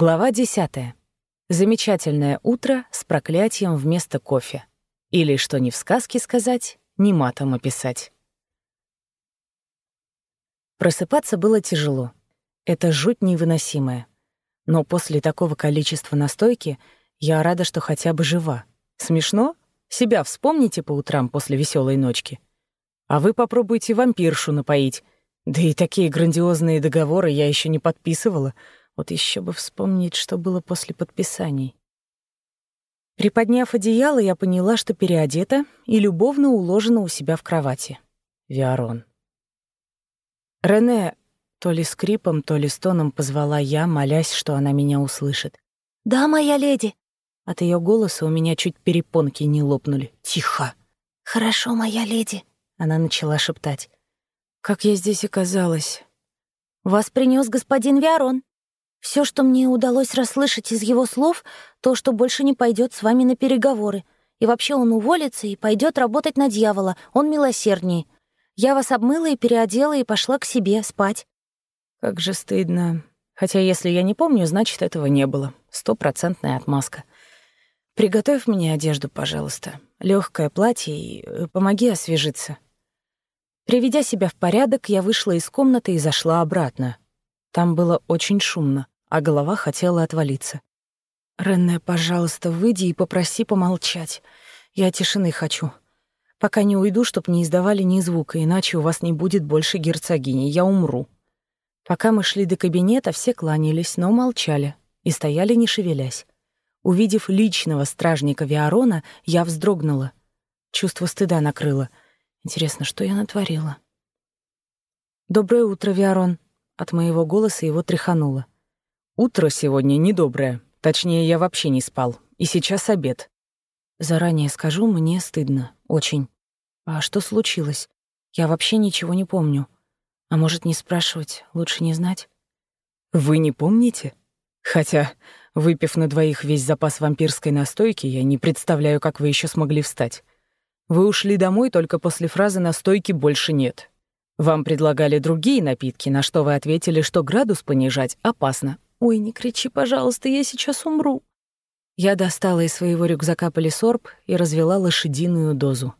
Глава 10. Замечательное утро с проклятием вместо кофе. Или, что ни в сказке сказать, ни матом описать. Просыпаться было тяжело. Это жуть невыносимая. Но после такого количества настойки я рада, что хотя бы жива. Смешно? Себя вспомните по утрам после веселой ночки. А вы попробуйте вампиршу напоить. Да и такие грандиозные договоры я еще не подписывала — вот еще бы вспомнить, что было после подписаний. Приподняв одеяло, я поняла, что переодета и любовно уложена у себя в кровати. Виарон. Рене то ли скрипом, то ли стоном позвала я, молясь, что она меня услышит. «Да, моя леди!» От ее голоса у меня чуть перепонки не лопнули. «Тихо!» «Хорошо, моя леди!» Она начала шептать. «Как я здесь оказалась?» «Вас принес господин Виарон», все, что мне удалось расслышать из его слов, то, что больше не пойдет с вами на переговоры. И вообще он уволится и пойдет работать на дьявола, он милосерднее. Я вас обмыла и переодела и пошла к себе спать. Как же стыдно. Хотя если я не помню, значит, этого не было. Стопроцентная отмазка. Приготовь мне одежду, пожалуйста. Легкое платье и э, помоги освежиться. Приведя себя в порядок, я вышла из комнаты и зашла обратно. Там было очень шумно, а голова хотела отвалиться. «Рене, пожалуйста, выйди и попроси помолчать. Я тишины хочу. Пока не уйду, чтоб не издавали ни звука, иначе у вас не будет больше герцогини, я умру». Пока мы шли до кабинета, все кланялись, но молчали и стояли, не шевелясь. Увидев личного стражника Виарона, я вздрогнула. Чувство стыда накрыло. Интересно, что я натворила? «Доброе утро, Виарон», от моего голоса его тряхануло. «Утро сегодня недоброе. Точнее, я вообще не спал. И сейчас обед. Заранее скажу, мне стыдно. Очень. А что случилось? Я вообще ничего не помню. А может, не спрашивать, лучше не знать? Вы не помните? Хотя, выпив на двоих весь запас вампирской настойки, я не представляю, как вы еще смогли встать. Вы ушли домой только после фразы «настойки больше нет». Вам предлагали другие напитки, на что вы ответили, что градус понижать опасно. Ой, не кричи, пожалуйста, я сейчас умру. Я достала из своего рюкзака полисорб и развела лошадиную дозу.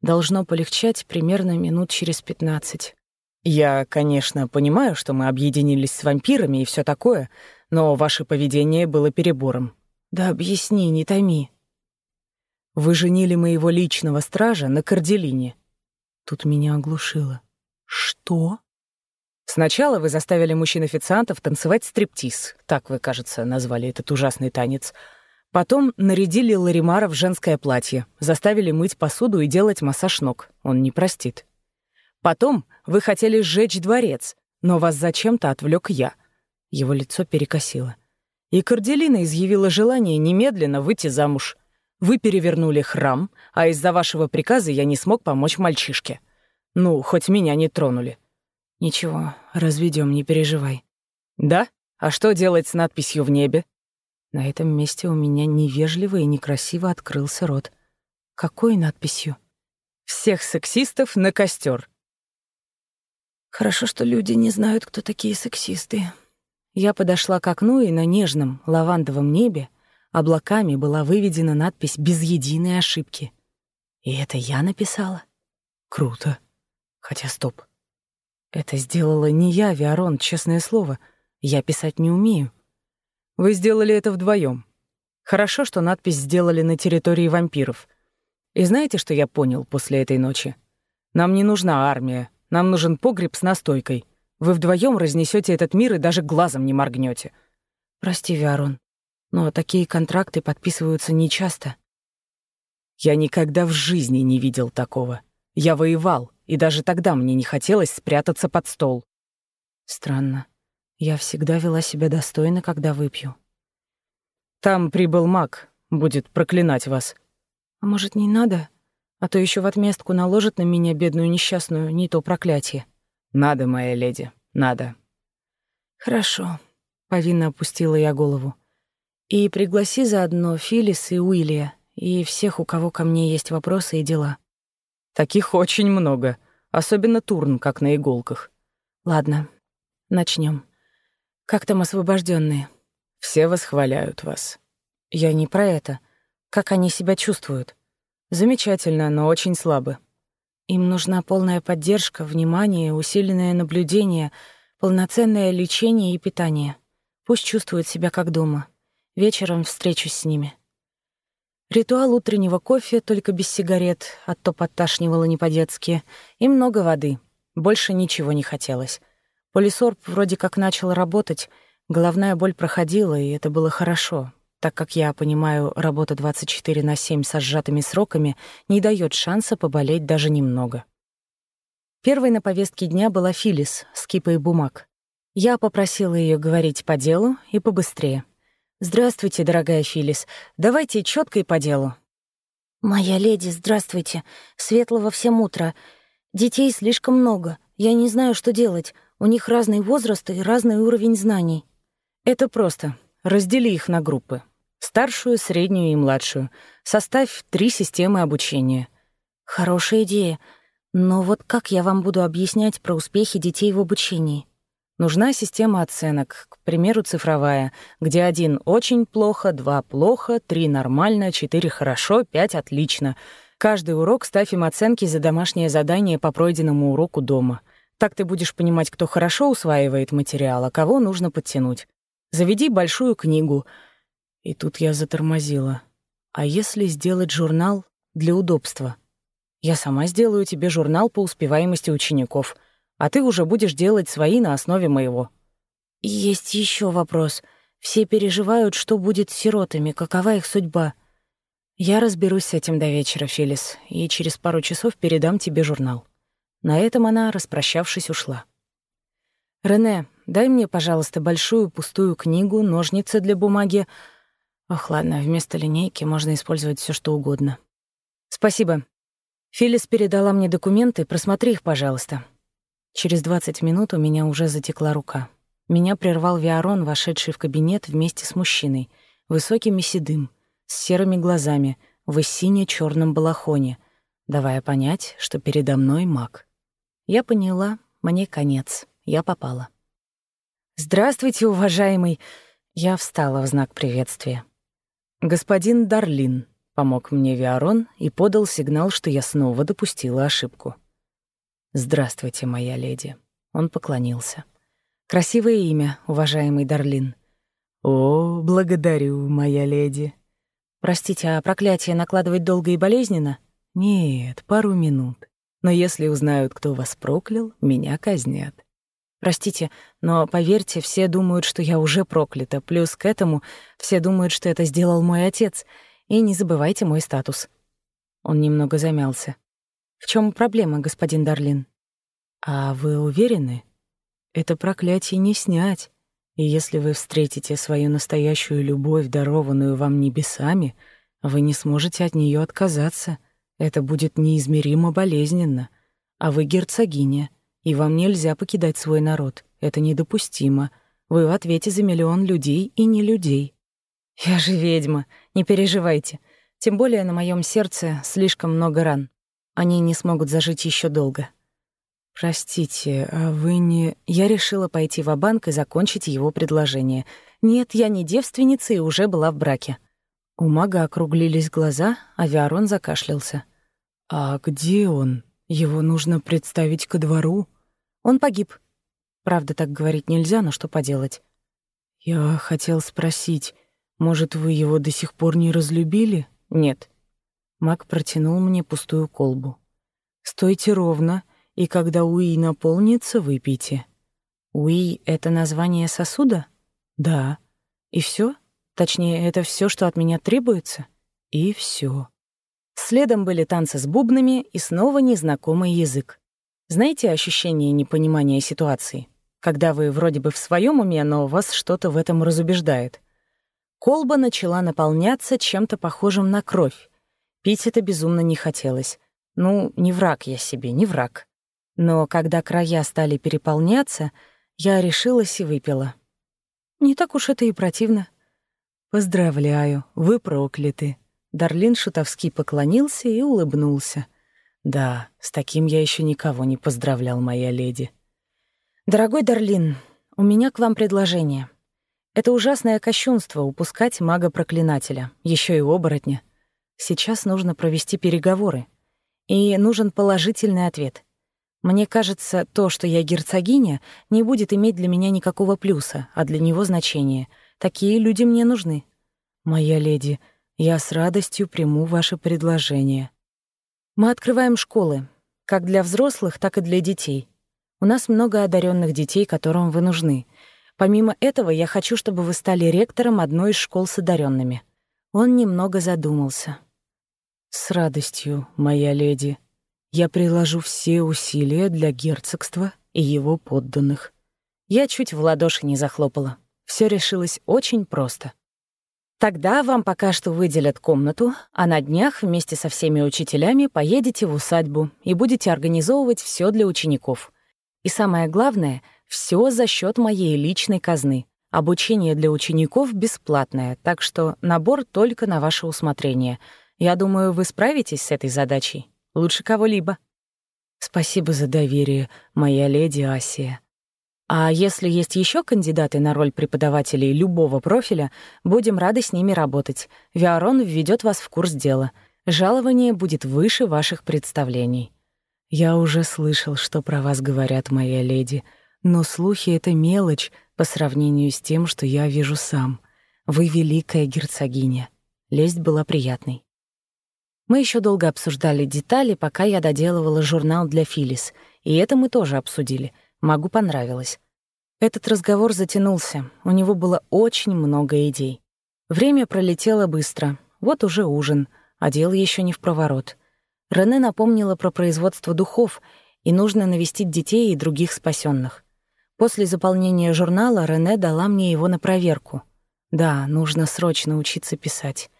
Должно полегчать примерно минут через пятнадцать. Я, конечно, понимаю, что мы объединились с вампирами и все такое, но ваше поведение было перебором. Да объясни, не томи. Вы женили моего личного стража на Корделине. Тут меня оглушило. «Что?» Сначала вы заставили мужчин-официантов танцевать стриптиз, так вы, кажется, назвали этот ужасный танец. Потом нарядили Ларимара в женское платье, заставили мыть посуду и делать массаж ног. Он не простит. Потом вы хотели сжечь дворец, но вас зачем-то отвлек я. Его лицо перекосило. И Корделина изъявила желание немедленно выйти замуж. Вы перевернули храм, а из-за вашего приказа я не смог помочь мальчишке. Ну, хоть меня не тронули. Ничего, разведем, не переживай. Да? А что делать с надписью в небе? На этом месте у меня невежливо и некрасиво открылся рот. Какой надписью? Всех сексистов на костер. Хорошо, что люди не знают, кто такие сексисты. Я подошла к окну, и на нежном лавандовом небе облаками была выведена надпись без единой ошибки. И это я написала? Круто. Хотя стоп. Это сделала не я, Виарон, честное слово. Я писать не умею. Вы сделали это вдвоем. Хорошо, что надпись сделали на территории вампиров. И знаете, что я понял после этой ночи? Нам не нужна армия. Нам нужен погреб с настойкой. Вы вдвоем разнесете этот мир и даже глазом не моргнете. Прости, Виарон, но такие контракты подписываются нечасто. Я никогда в жизни не видел такого. Я воевал, и даже тогда мне не хотелось спрятаться под стол. Странно. Я всегда вела себя достойно, когда выпью. Там прибыл маг, будет проклинать вас. А может, не надо? А то еще в отместку наложит на меня бедную несчастную не то проклятие. Надо, моя леди, надо. Хорошо. Повинно опустила я голову. И пригласи заодно Филис и Уилья, и всех, у кого ко мне есть вопросы и дела. Таких очень много. Особенно Турн, как на иголках. Ладно, начнем. Как там освобожденные? Все восхваляют вас. Я не про это. Как они себя чувствуют? Замечательно, но очень слабы. Им нужна полная поддержка, внимание, усиленное наблюдение, полноценное лечение и питание. Пусть чувствуют себя как дома. Вечером встречусь с ними. Ритуал утреннего кофе, только без сигарет, а то подташнивало не по-детски, и много воды. Больше ничего не хотелось. Полисорб вроде как начал работать, головная боль проходила, и это было хорошо, так как я понимаю, работа 24 на 7 со сжатыми сроками не дает шанса поболеть даже немного. Первой на повестке дня была Филис с кипой бумаг. Я попросила ее говорить по делу и побыстрее. «Здравствуйте, дорогая Филис. Давайте четко и по делу». «Моя леди, здравствуйте. Светлого всем утра. Детей слишком много. Я не знаю, что делать. У них разный возраст и разный уровень знаний». «Это просто. Раздели их на группы. Старшую, среднюю и младшую. Составь три системы обучения». «Хорошая идея. Но вот как я вам буду объяснять про успехи детей в обучении?» Нужна система оценок, к примеру, цифровая, где один очень плохо, два плохо, три нормально, четыре хорошо, пять отлично. Каждый урок ставь им оценки за домашнее задание по пройденному уроку дома. Так ты будешь понимать, кто хорошо усваивает материал, а кого нужно подтянуть. Заведи большую книгу. И тут я затормозила. А если сделать журнал для удобства? Я сама сделаю тебе журнал по успеваемости учеников — а ты уже будешь делать свои на основе моего». «Есть еще вопрос. Все переживают, что будет с сиротами, какова их судьба». «Я разберусь с этим до вечера, Фелис, и через пару часов передам тебе журнал». На этом она, распрощавшись, ушла. «Рене, дай мне, пожалуйста, большую пустую книгу, ножницы для бумаги. Ох, ладно, вместо линейки можно использовать все что угодно. Спасибо. Филис передала мне документы, просмотри их, пожалуйста. Через 20 минут у меня уже затекла рука. Меня прервал Виарон, вошедший в кабинет вместе с мужчиной, высоким и седым, с серыми глазами, в сине черном балахоне, давая понять, что передо мной маг. Я поняла, мне конец, я попала. «Здравствуйте, уважаемый!» Я встала в знак приветствия. «Господин Дарлин», — помог мне Виарон и подал сигнал, что я снова допустила ошибку. «Здравствуйте, моя леди». Он поклонился. «Красивое имя, уважаемый Дарлин». «О, благодарю, моя леди». «Простите, а проклятие накладывать долго и болезненно?» «Нет, пару минут. Но если узнают, кто вас проклял, меня казнят». «Простите, но поверьте, все думают, что я уже проклята. Плюс к этому все думают, что это сделал мой отец. И не забывайте мой статус». Он немного замялся. В чем проблема, господин Дарлин? А вы уверены? Это проклятие не снять. И если вы встретите свою настоящую любовь, дарованную вам небесами, вы не сможете от нее отказаться. Это будет неизмеримо болезненно. А вы герцогиня, и вам нельзя покидать свой народ. Это недопустимо. Вы в ответе за миллион людей и не людей. Я же ведьма, не переживайте. Тем более на моем сердце слишком много ран. Они не смогут зажить еще долго. Простите, а вы не... Я решила пойти в банк и закончить его предложение. Нет, я не девственница и уже была в браке. У мага округлились глаза, а Виарон закашлялся. А где он? Его нужно представить ко двору. Он погиб. Правда, так говорить нельзя, но что поделать? Я хотел спросить, может, вы его до сих пор не разлюбили? Нет. Мак протянул мне пустую колбу. «Стойте ровно, и когда Уи наполнится, выпейте». «Уи — это название сосуда?» «Да». «И все? Точнее, это все, что от меня требуется?» «И все. Следом были танцы с бубнами и снова незнакомый язык. Знаете ощущение непонимания ситуации? Когда вы вроде бы в своем уме, но вас что-то в этом разубеждает. Колба начала наполняться чем-то похожим на кровь, Пить это безумно не хотелось. Ну, не враг я себе, не враг. Но когда края стали переполняться, я решилась и выпила. Не так уж это и противно. «Поздравляю, вы прокляты». Дарлин шутовски поклонился и улыбнулся. «Да, с таким я еще никого не поздравлял, моя леди». «Дорогой Дарлин, у меня к вам предложение. Это ужасное кощунство упускать мага-проклинателя, еще и оборотня. Сейчас нужно провести переговоры. И нужен положительный ответ. Мне кажется, то, что я герцогиня, не будет иметь для меня никакого плюса, а для него значения. Такие люди мне нужны. Моя леди, я с радостью приму ваше предложение. Мы открываем школы, как для взрослых, так и для детей. У нас много одаренных детей, которым вы нужны. Помимо этого, я хочу, чтобы вы стали ректором одной из школ с одаренными. Он немного задумался. С радостью, моя леди. Я приложу все усилия для герцогства и его подданных. Я чуть в ладоши не захлопала. Все решилось очень просто. Тогда вам пока что выделят комнату, а на днях вместе со всеми учителями поедете в усадьбу и будете организовывать все для учеников. И самое главное, все за счет моей личной казны. Обучение для учеников бесплатное, так что набор только на ваше усмотрение. Я думаю, вы справитесь с этой задачей. Лучше кого-либо. Спасибо за доверие, моя леди Асия. А если есть еще кандидаты на роль преподавателей любого профиля, будем рады с ними работать. Виарон введет вас в курс дела. Жалование будет выше ваших представлений. Я уже слышал, что про вас говорят, моя леди, но слухи — это мелочь по сравнению с тем, что я вижу сам. Вы великая герцогиня. Лесть была приятной. Мы еще долго обсуждали детали, пока я доделывала журнал для Филис, и это мы тоже обсудили. Магу понравилось. Этот разговор затянулся, у него было очень много идей. Время пролетело быстро, вот уже ужин, а дело еще не в проворот. Рене напомнила про производство духов, и нужно навестить детей и других спасенных. После заполнения журнала Рене дала мне его на проверку. Да, нужно срочно учиться писать.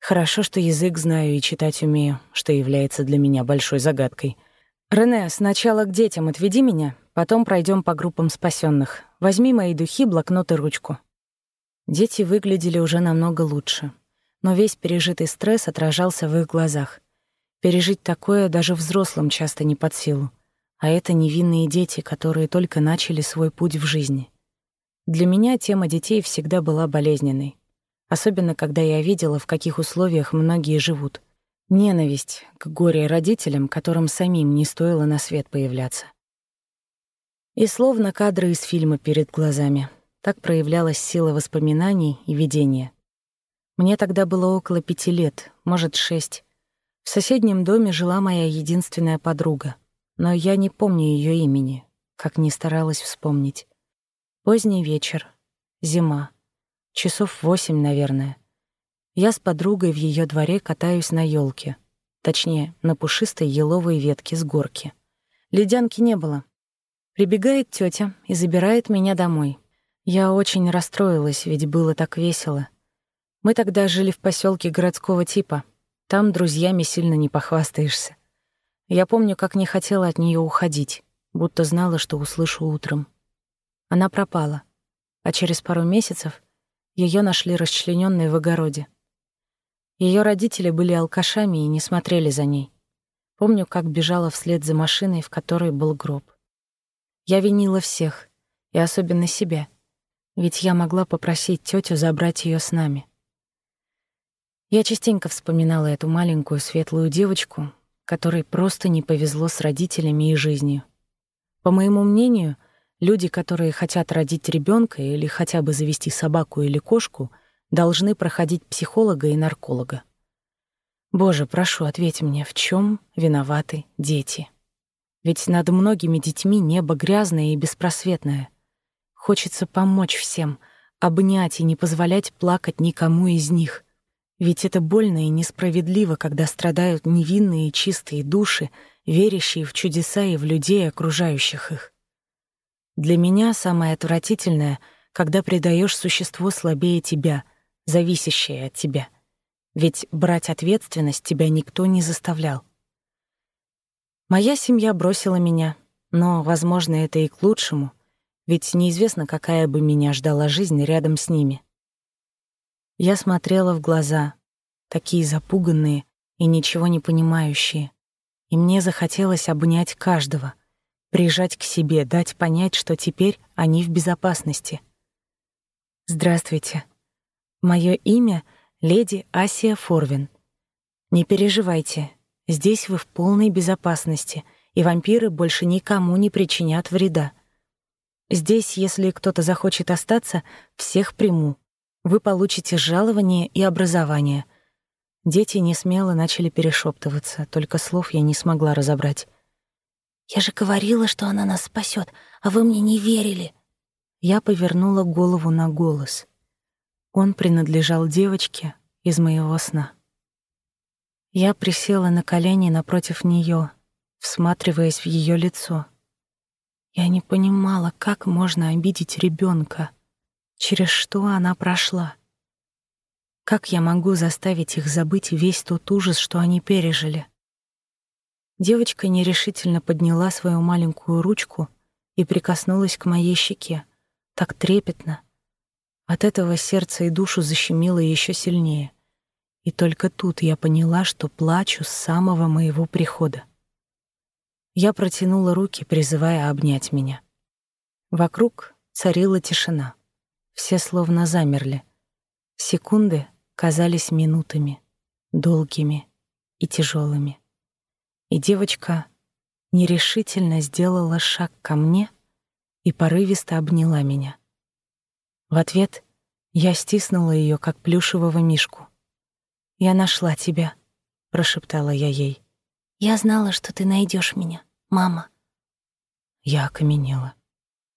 Хорошо, что язык знаю и читать умею, что является для меня большой загадкой. «Рене, сначала к детям отведи меня, потом пройдем по группам спасенных. Возьми мои духи, блокнот и ручку». Дети выглядели уже намного лучше, но весь пережитый стресс отражался в их глазах. Пережить такое даже взрослым часто не под силу, а это невинные дети, которые только начали свой путь в жизни. Для меня тема детей всегда была болезненной особенно когда я видела, в каких условиях многие живут. Ненависть к горе родителям, которым самим не стоило на свет появляться. И словно кадры из фильма перед глазами. Так проявлялась сила воспоминаний и видения. Мне тогда было около пяти лет, может, шесть. В соседнем доме жила моя единственная подруга, но я не помню ее имени, как ни старалась вспомнить. Поздний вечер, зима. Часов восемь, наверное. Я с подругой в ее дворе катаюсь на елке, Точнее, на пушистой еловой ветке с горки. Ледянки не было. Прибегает тетя и забирает меня домой. Я очень расстроилась, ведь было так весело. Мы тогда жили в поселке городского типа. Там друзьями сильно не похвастаешься. Я помню, как не хотела от нее уходить, будто знала, что услышу утром. Она пропала. А через пару месяцев ее нашли расчлененной в огороде. Ее родители были алкашами и не смотрели за ней. Помню, как бежала вслед за машиной, в которой был гроб. Я винила всех, и особенно себя, ведь я могла попросить тетю забрать ее с нами. Я частенько вспоминала эту маленькую светлую девочку, которой просто не повезло с родителями и жизнью. По моему мнению, Люди, которые хотят родить ребенка или хотя бы завести собаку или кошку, должны проходить психолога и нарколога. Боже, прошу, ответь мне, в чем виноваты дети? Ведь над многими детьми небо грязное и беспросветное. Хочется помочь всем, обнять и не позволять плакать никому из них. Ведь это больно и несправедливо, когда страдают невинные чистые души, верящие в чудеса и в людей, окружающих их. Для меня самое отвратительное, когда предаешь существо слабее тебя, зависящее от тебя. Ведь брать ответственность тебя никто не заставлял. Моя семья бросила меня, но, возможно, это и к лучшему, ведь неизвестно, какая бы меня ждала жизнь рядом с ними. Я смотрела в глаза, такие запуганные и ничего не понимающие, и мне захотелось обнять каждого, прижать к себе, дать понять, что теперь они в безопасности. Здравствуйте. Мое имя леди Асия Форвин. Не переживайте, здесь вы в полной безопасности, и вампиры больше никому не причинят вреда. Здесь, если кто-то захочет остаться, всех приму. Вы получите жалование и образование. Дети не смело начали перешептываться, только слов я не смогла разобрать. Я же говорила, что она нас спасет, а вы мне не верили. Я повернула голову на голос. Он принадлежал девочке из моего сна. Я присела на колени напротив нее, всматриваясь в ее лицо. Я не понимала, как можно обидеть ребенка, через что она прошла. Как я могу заставить их забыть весь тот ужас, что они пережили? Девочка нерешительно подняла свою маленькую ручку и прикоснулась к моей щеке, так трепетно. От этого сердце и душу защемило еще сильнее. И только тут я поняла, что плачу с самого моего прихода. Я протянула руки, призывая обнять меня. Вокруг царила тишина. Все словно замерли. Секунды казались минутами, долгими и тяжелыми и девочка нерешительно сделала шаг ко мне и порывисто обняла меня. В ответ я стиснула ее, как плюшевого мишку. «Я нашла тебя», — прошептала я ей. «Я знала, что ты найдешь меня, мама». Я окаменела.